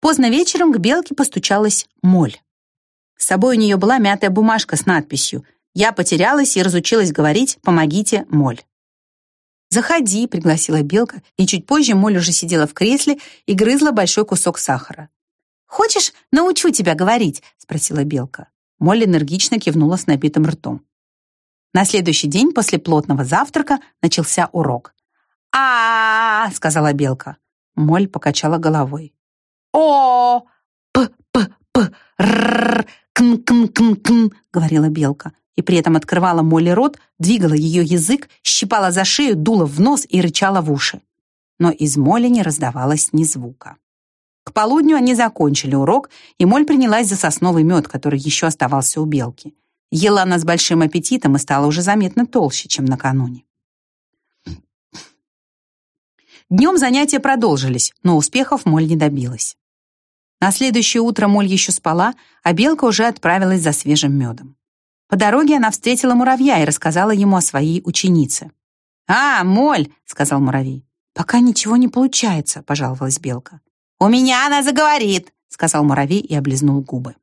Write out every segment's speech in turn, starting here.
Поздно вечером к Белке постучалась моль. С собой у нее была мятая бумажка с надписью «Я потерялась и разучилась говорить, помогите, моль». «Заходи», — пригласила Белка, и чуть позже Моль уже сидела в кресле и грызла большой кусок сахара. «Хочешь, научу тебя говорить?» — спросила Белка. Моль энергично кивнула с набитым ртом. На следующий день после плотного завтрака начался урок. а, сказала Белка. Моль покачала головой. О п п п р кн кн кн кн говорила Белка и при этом открывала Молли рот, двигала ее язык, щипала за шею, дула в нос и рычала в уши. Но из Молли не раздавалось ни звука. К полудню они закончили урок, и Моль принялась за сосновый мед, который еще оставался у Белки. Ела она с большим аппетитом и стала уже заметно толще, чем накануне. Днем занятия продолжились, но успехов Моль не добилась. На следующее утро Моль еще спала, а Белка уже отправилась за свежим медом. По дороге она встретила муравья и рассказала ему о своей ученице. «А, Моль!» — сказал муравей. «Пока ничего не получается», — пожаловалась Белка. «У меня она заговорит!» — сказал муравей и облизнул губы.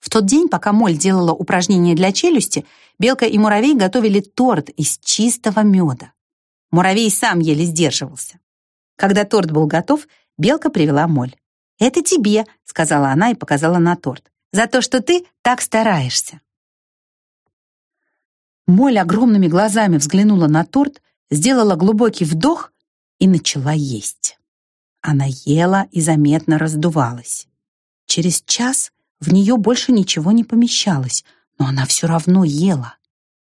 В тот день, пока Моль делала упражнения для челюсти, Белка и Муравей готовили торт из чистого меда. Муравей сам еле сдерживался. Когда торт был готов, Белка привела Моль. «Это тебе», — сказала она и показала на торт, «за то, что ты так стараешься». Моль огромными глазами взглянула на торт, сделала глубокий вдох и начала есть. Она ела и заметно раздувалась. Через час в нее больше ничего не помещалось, но она все равно ела.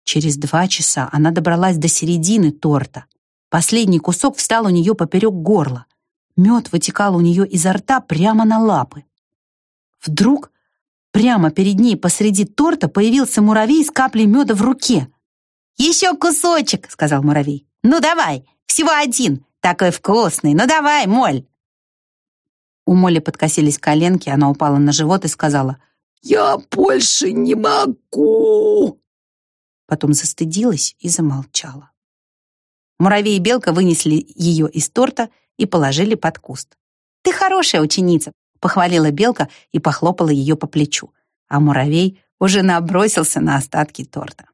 Через два часа она добралась до середины торта. Последний кусок встал у нее поперек горла. Мед вытекал у нее изо рта прямо на лапы. Вдруг прямо перед ней посреди торта появился муравей с каплей меда в руке. «Еще кусочек!» — сказал муравей. «Ну давай, всего один, такой вкусный, ну давай, Моль!» У Молли подкосились коленки, она упала на живот и сказала «Я больше не могу!» Потом застыдилась и замолчала. Муравей и белка вынесли ее из торта и положили под куст. «Ты хорошая ученица», — похвалила белка и похлопала ее по плечу, а муравей уже набросился на остатки торта.